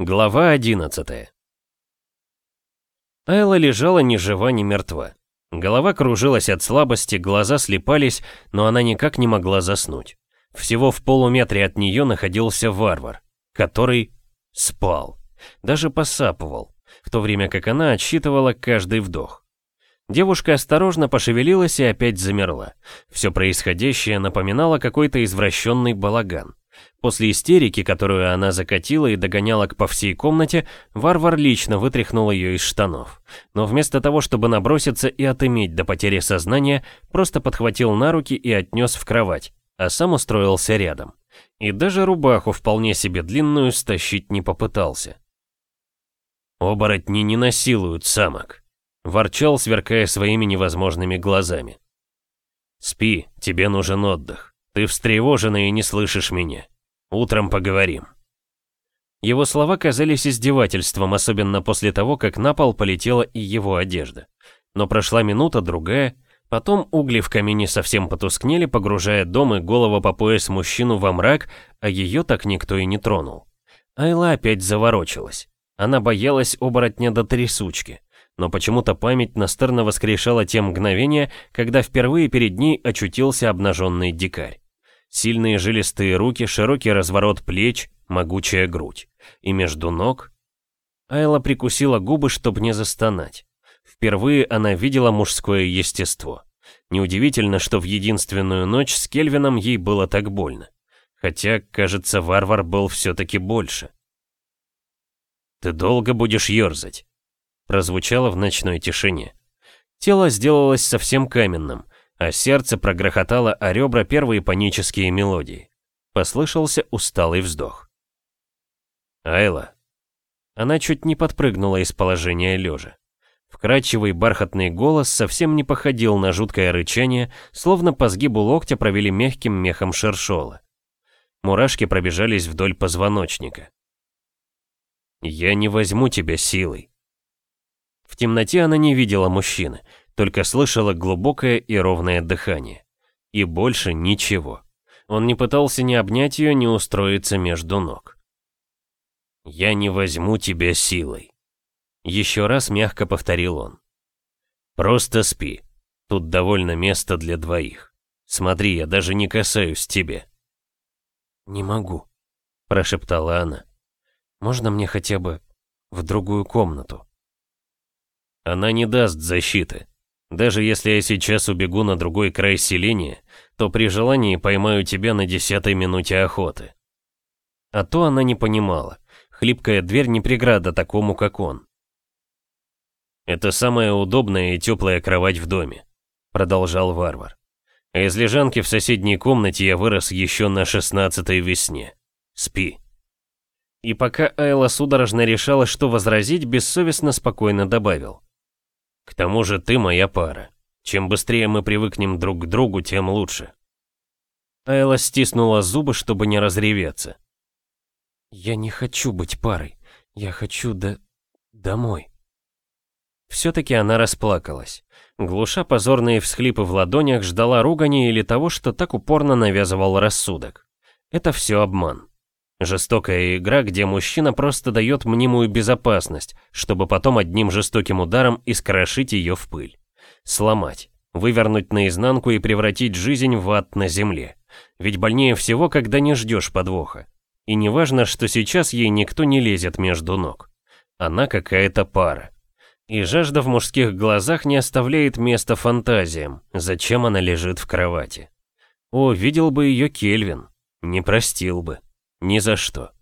Глава 11 Айла лежала ни жива, ни мертва. Голова кружилась от слабости, глаза слепались, но она никак не могла заснуть. Всего в полуметре от нее находился варвар, который спал, даже посапывал, в то время как она отсчитывала каждый вдох. Девушка осторожно пошевелилась и опять замерла. Все происходящее напоминало какой-то извращенный балаган. После истерики, которую она закатила и догоняла по всей комнате, варвар лично вытряхнул ее из штанов. Но вместо того, чтобы наброситься и отыметь до потери сознания, просто подхватил на руки и отнес в кровать, а сам устроился рядом. И даже рубаху вполне себе длинную стащить не попытался. «Оборотни не насилуют самок», — ворчал, сверкая своими невозможными глазами. «Спи, тебе нужен отдых. Ты встревожена и не слышишь меня. Утром поговорим». Его слова казались издевательством, особенно после того, как на пол полетела и его одежда. Но прошла минута, другая, потом угли в камине совсем потускнели, погружая дом и голову по пояс мужчину во мрак, а ее так никто и не тронул. Айла опять заворочилась. Она боялась оборотня до трясучки, но почему-то память настырно воскрешала те мгновения, когда впервые перед ней очутился обнаженный дикарь. Сильные жилистые руки, широкий разворот плеч, могучая грудь. И между ног... Айла прикусила губы, чтобы не застонать. Впервые она видела мужское естество. Неудивительно, что в единственную ночь с Кельвином ей было так больно. Хотя, кажется, варвар был все-таки больше. «Ты долго будешь ерзать?» Прозвучало в ночной тишине. Тело сделалось совсем каменным, а сердце прогрохотало о ребра первые панические мелодии. Послышался усталый вздох. «Айла». Она чуть не подпрыгнула из положения лежа. Вкрадчивый бархатный голос совсем не походил на жуткое рычание, словно по сгибу локтя провели мягким мехом шершола. Мурашки пробежались вдоль позвоночника. «Я не возьму тебя силой». В темноте она не видела мужчины, только слышала глубокое и ровное дыхание. И больше ничего. Он не пытался ни обнять ее, ни устроиться между ног. «Я не возьму тебя силой», — еще раз мягко повторил он. «Просто спи. Тут довольно места для двоих. Смотри, я даже не касаюсь тебя». «Не могу», — прошептала она. «Можно мне хотя бы в другую комнату?» Она не даст защиты. Даже если я сейчас убегу на другой край селения, то при желании поймаю тебя на десятой минуте охоты. А то она не понимала. Хлипкая дверь не преграда такому, как он. Это самая удобная и теплая кровать в доме, продолжал варвар. А из лежанки в соседней комнате я вырос еще на шестнадцатой весне. Спи. И пока Айла судорожно решала, что возразить, бессовестно спокойно добавил. К тому же ты моя пара. Чем быстрее мы привыкнем друг к другу, тем лучше. Айла стиснула зубы, чтобы не разреветься. «Я не хочу быть парой. Я хочу до... домой». Все-таки она расплакалась. Глуша позорные всхлипы в ладонях, ждала ругани или того, что так упорно навязывал рассудок. Это все обман. Жестокая игра, где мужчина просто дает мнимую безопасность, чтобы потом одним жестоким ударом искрошить ее в пыль. Сломать, вывернуть наизнанку и превратить жизнь в ад на земле. Ведь больнее всего, когда не ждешь подвоха. И не важно, что сейчас ей никто не лезет между ног. Она какая-то пара. И жажда в мужских глазах не оставляет места фантазиям, зачем она лежит в кровати. О, видел бы ее Кельвин, не простил бы. Ни за что.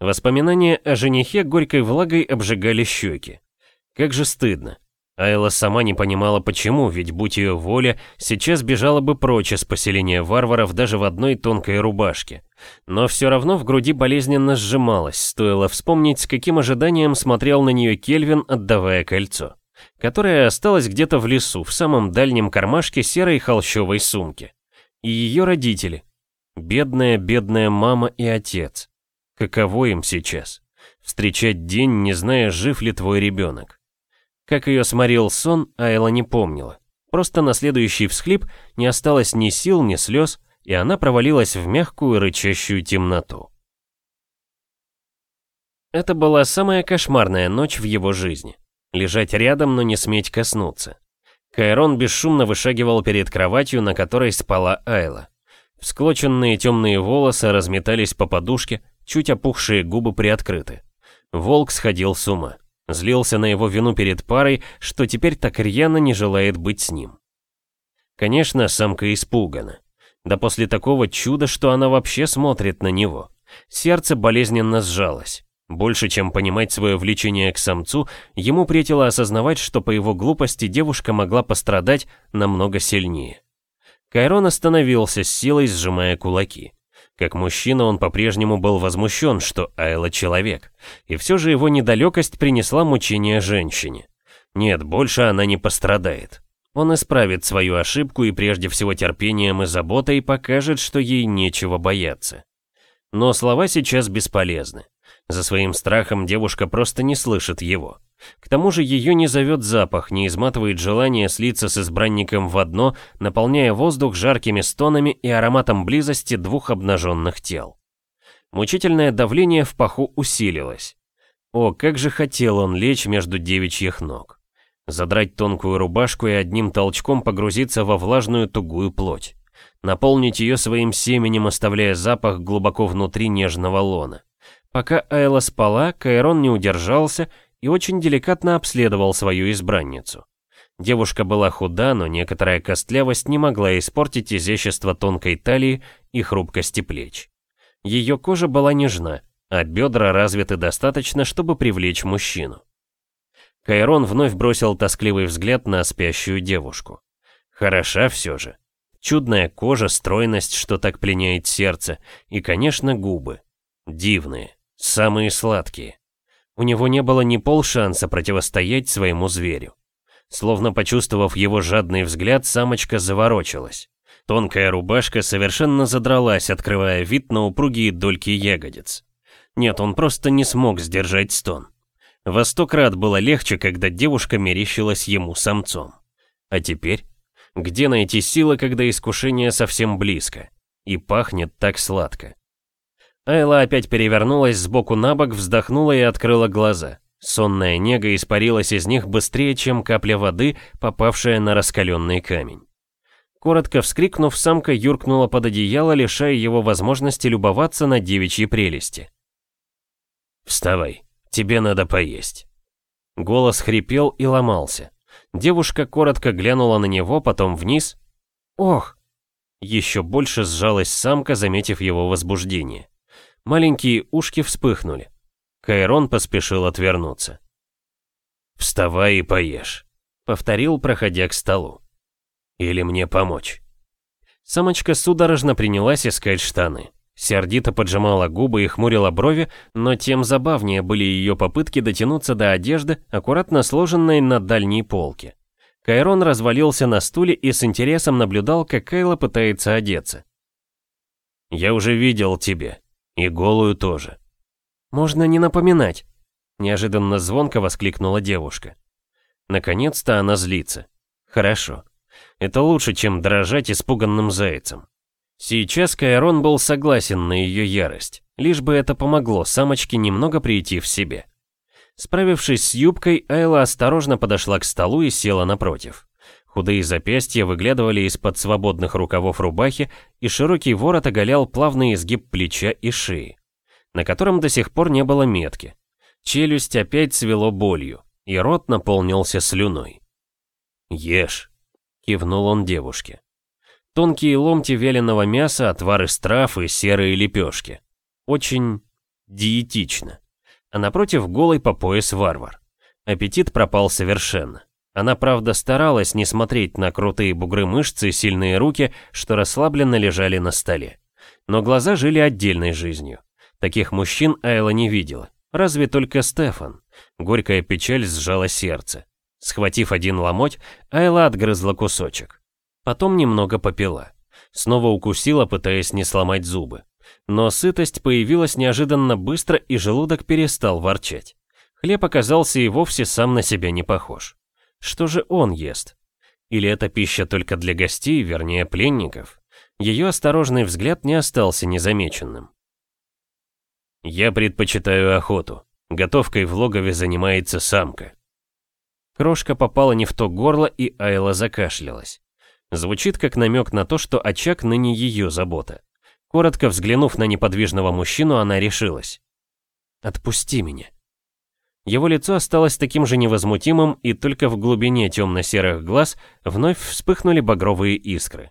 Воспоминания о женихе горькой влагой обжигали щеки. Как же стыдно. Айла сама не понимала почему, ведь будь ее воля, сейчас бежала бы прочь из поселения варваров даже в одной тонкой рубашке. Но все равно в груди болезненно сжималась, стоило вспомнить, с каким ожиданием смотрел на нее Кельвин, отдавая кольцо, которое осталось где-то в лесу, в самом дальнем кармашке серой холщовой сумки. И ее родители, Бедная, бедная мама и отец. Каково им сейчас? Встречать день, не зная, жив ли твой ребенок. Как ее сморил сон, Айла не помнила. Просто на следующий всхлип не осталось ни сил, ни слез, и она провалилась в мягкую рычащую темноту. Это была самая кошмарная ночь в его жизни. Лежать рядом, но не сметь коснуться. Кайрон бесшумно вышагивал перед кроватью, на которой спала Айла. Всклоченные темные волосы разметались по подушке, чуть опухшие губы приоткрыты. Волк сходил с ума. Злился на его вину перед парой, что теперь так рьяно не желает быть с ним. Конечно, самка испугана. Да после такого чуда, что она вообще смотрит на него. Сердце болезненно сжалось. Больше, чем понимать свое влечение к самцу, ему претило осознавать, что по его глупости девушка могла пострадать намного сильнее. Кайрон остановился с силой, сжимая кулаки. Как мужчина он по-прежнему был возмущен, что Айла человек, и все же его недалекость принесла мучение женщине. Нет, больше она не пострадает. Он исправит свою ошибку и прежде всего терпением и заботой покажет, что ей нечего бояться. Но слова сейчас бесполезны. За своим страхом девушка просто не слышит его. К тому же ее не зовет запах, не изматывает желание слиться с избранником в одно, наполняя воздух жаркими стонами и ароматом близости двух обнаженных тел. Мучительное давление в паху усилилось. О, как же хотел он лечь между девичьих ног. Задрать тонкую рубашку и одним толчком погрузиться во влажную тугую плоть. Наполнить ее своим семенем, оставляя запах глубоко внутри нежного лона. Пока Айла спала, Кайрон не удержался и очень деликатно обследовал свою избранницу. Девушка была худа, но некоторая костлявость не могла испортить изящество тонкой талии и хрупкости плеч. Ее кожа была нежна, а бедра развиты достаточно, чтобы привлечь мужчину. Кайрон вновь бросил тоскливый взгляд на спящую девушку. Хороша все же. Чудная кожа, стройность, что так пленяет сердце, и, конечно, губы. Дивные. Самые сладкие. У него не было ни полшанса противостоять своему зверю. Словно почувствовав его жадный взгляд, самочка заворочилась. Тонкая рубашка совершенно задралась, открывая вид на упругие дольки ягодиц. Нет, он просто не смог сдержать стон. Во сто крат было легче, когда девушка мерещилась ему самцом. А теперь? Где найти силы, когда искушение совсем близко? И пахнет так сладко. Айла опять перевернулась сбоку на бок, вздохнула и открыла глаза. Сонная нега испарилась из них быстрее, чем капля воды, попавшая на раскаленный камень. Коротко вскрикнув, самка юркнула под одеяло, лишая его возможности любоваться на девичьи прелести. «Вставай, тебе надо поесть». Голос хрипел и ломался. Девушка коротко глянула на него, потом вниз. «Ох!» Еще больше сжалась самка, заметив его возбуждение. Маленькие ушки вспыхнули. Кайрон поспешил отвернуться. «Вставай и поешь», — повторил, проходя к столу. «Или мне помочь?» Самочка судорожно принялась искать штаны. Сердито поджимала губы и хмурила брови, но тем забавнее были ее попытки дотянуться до одежды, аккуратно сложенной на дальней полке. Кайрон развалился на стуле и с интересом наблюдал, как Кайла пытается одеться. «Я уже видел тебя», и голую тоже. «Можно не напоминать», — неожиданно звонко воскликнула девушка. Наконец-то она злится. Хорошо. Это лучше, чем дрожать испуганным зайцем. Сейчас Кайрон был согласен на ее ярость, лишь бы это помогло самочке немного прийти в себе. Справившись с юбкой, Айла осторожно подошла к столу и села напротив. Худые запястья выглядывали из-под свободных рукавов рубахи, и широкий ворот оголял плавный изгиб плеча и шеи, на котором до сих пор не было метки. Челюсть опять свело болью, и рот наполнился слюной. «Ешь», — кивнул он девушке. Тонкие ломти вяленого мяса, отвар из трав и серые лепешки. Очень диетично. А напротив голый по пояс варвар. Аппетит пропал совершенно. Она, правда, старалась не смотреть на крутые бугры мышцы и сильные руки, что расслабленно лежали на столе. Но глаза жили отдельной жизнью. Таких мужчин Айла не видела. Разве только Стефан. Горькая печаль сжала сердце. Схватив один ломоть, Айла отгрызла кусочек. Потом немного попила. Снова укусила, пытаясь не сломать зубы. Но сытость появилась неожиданно быстро, и желудок перестал ворчать. Хлеб оказался и вовсе сам на себя не похож. Что же он ест? Или это пища только для гостей, вернее пленников? Ее осторожный взгляд не остался незамеченным. «Я предпочитаю охоту», Готовкой в логове занимается самка. Крошка попала не в то горло, и Айла закашлялась. Звучит как намек на то, что очаг ныне ее забота. Коротко взглянув на неподвижного мужчину, она решилась. «Отпусти меня». Его лицо осталось таким же невозмутимым, и только в глубине темно-серых глаз вновь вспыхнули багровые искры.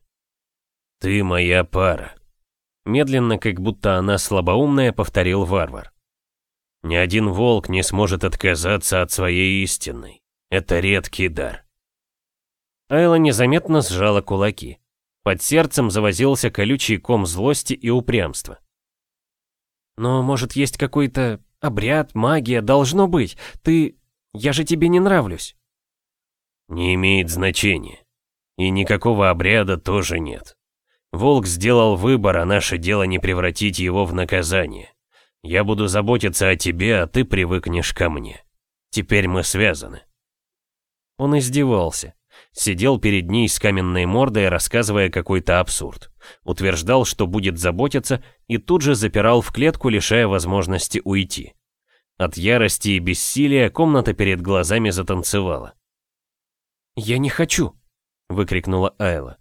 «Ты моя пара», — медленно, как будто она слабоумная, повторил варвар. «Ни один волк не сможет отказаться от своей истинной. Это редкий дар». Айла незаметно сжала кулаки. Под сердцем завозился колючий ком злости и упрямства. «Но, может, есть какой-то обряд, магия, должно быть. Ты... Я же тебе не нравлюсь». «Не имеет значения. И никакого обряда тоже нет. Волк сделал выбор, а наше дело не превратить его в наказание. Я буду заботиться о тебе, а ты привыкнешь ко мне. Теперь мы связаны». Он издевался. Сидел перед ней с каменной мордой, рассказывая какой-то абсурд. Утверждал, что будет заботиться, и тут же запирал в клетку, лишая возможности уйти. От ярости и бессилия комната перед глазами затанцевала. «Я не хочу!» — выкрикнула Айла.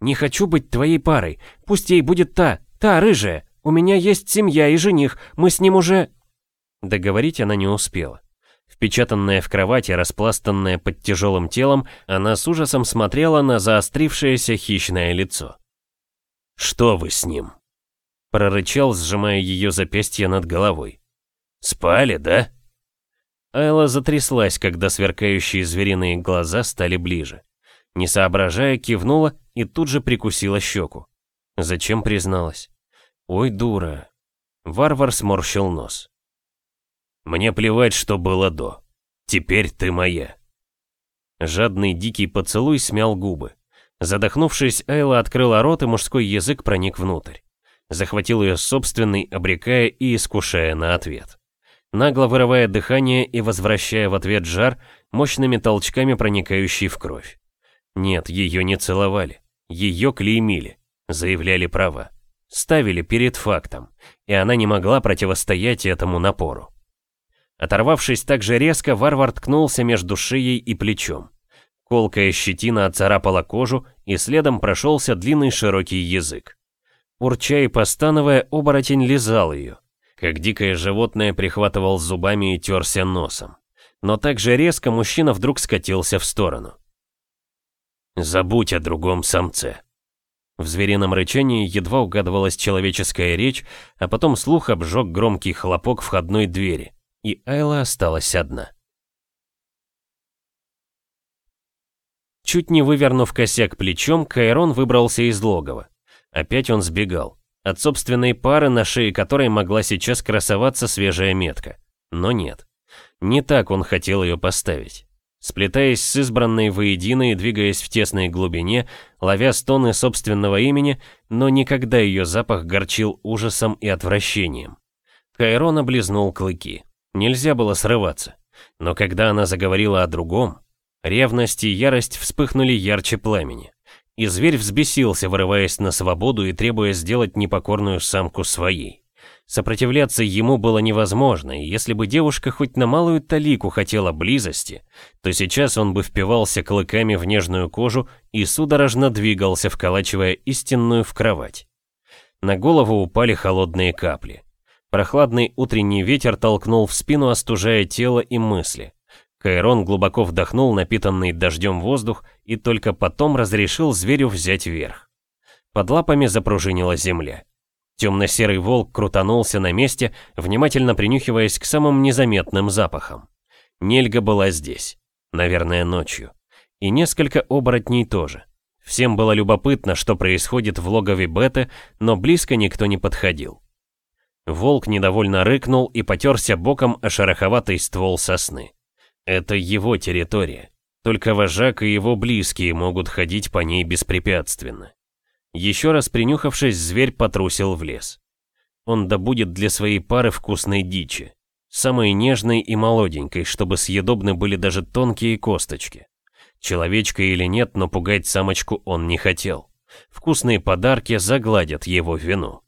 «Не хочу быть твоей парой. Пусть ей будет та, та рыжая. У меня есть семья и жених. Мы с ним уже...» Договорить она не успела. Впечатанная в кровати, распластанная под тяжелым телом, она с ужасом смотрела на заострившееся хищное лицо. «Что вы с ним?» Прорычал, сжимая ее запястье над головой. «Спали, да?» Айла затряслась, когда сверкающие звериные глаза стали ближе. Не соображая, кивнула и тут же прикусила щеку. Зачем призналась? «Ой, дура!» Варвар сморщил нос. Мне плевать, что было до. Теперь ты моя. Жадный дикий поцелуй смял губы. Задохнувшись, Айла открыла рот, и мужской язык проник внутрь. Захватил ее собственный, обрекая и искушая на ответ. Нагло вырывая дыхание и возвращая в ответ жар, мощными толчками проникающий в кровь. Нет, ее не целовали. Ее клеймили. Заявляли права. Ставили перед фактом. И она не могла противостоять этому напору. Оторвавшись так же резко, варвар ткнулся между шеей и плечом. Колкая щетина оцарапала кожу, и следом прошелся длинный широкий язык. Урча и постановая, оборотень лизал ее. Как дикое животное прихватывал зубами и терся носом. Но так же резко мужчина вдруг скатился в сторону. «Забудь о другом самце», в зверином рычании едва угадывалась человеческая речь, а потом слух обжег громкий хлопок входной двери и Айла осталась одна. Чуть не вывернув косяк плечом, Кайрон выбрался из логова. Опять он сбегал. От собственной пары, на шее которой могла сейчас красоваться свежая метка. Но нет. Не так он хотел ее поставить. Сплетаясь с избранной воедино и двигаясь в тесной глубине, ловя стоны собственного имени, но никогда ее запах горчил ужасом и отвращением. Кайрон облизнул клыки. Нельзя было срываться. Но когда она заговорила о другом, ревность и ярость вспыхнули ярче пламени. И зверь взбесился, вырываясь на свободу и требуя сделать непокорную самку своей. Сопротивляться ему было невозможно, и если бы девушка хоть на малую талику хотела близости, то сейчас он бы впивался клыками в нежную кожу и судорожно двигался, вколачивая истинную в кровать. На голову упали холодные капли. Прохладный утренний ветер толкнул в спину, остужая тело и мысли. Кайрон глубоко вдохнул напитанный дождем воздух и только потом разрешил зверю взять верх. Под лапами запружинила земля. Темно-серый волк крутанулся на месте, внимательно принюхиваясь к самым незаметным запахам. Нельга была здесь, наверное, ночью. И несколько оборотней тоже. Всем было любопытно, что происходит в логове Беты, но близко никто не подходил. Волк недовольно рыкнул и потерся боком о шероховатый ствол сосны. Это его территория. Только вожак и его близкие могут ходить по ней беспрепятственно. Еще раз принюхавшись, зверь потрусил в лес. Он добудет для своей пары вкусной дичи. Самой нежной и молоденькой, чтобы съедобны были даже тонкие косточки. Человечка или нет, но пугать самочку он не хотел. Вкусные подарки загладят его вину.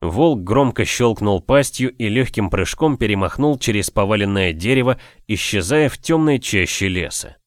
Волк громко щелкнул пастью и легким прыжком перемахнул через поваленное дерево, исчезая в темной чаще леса.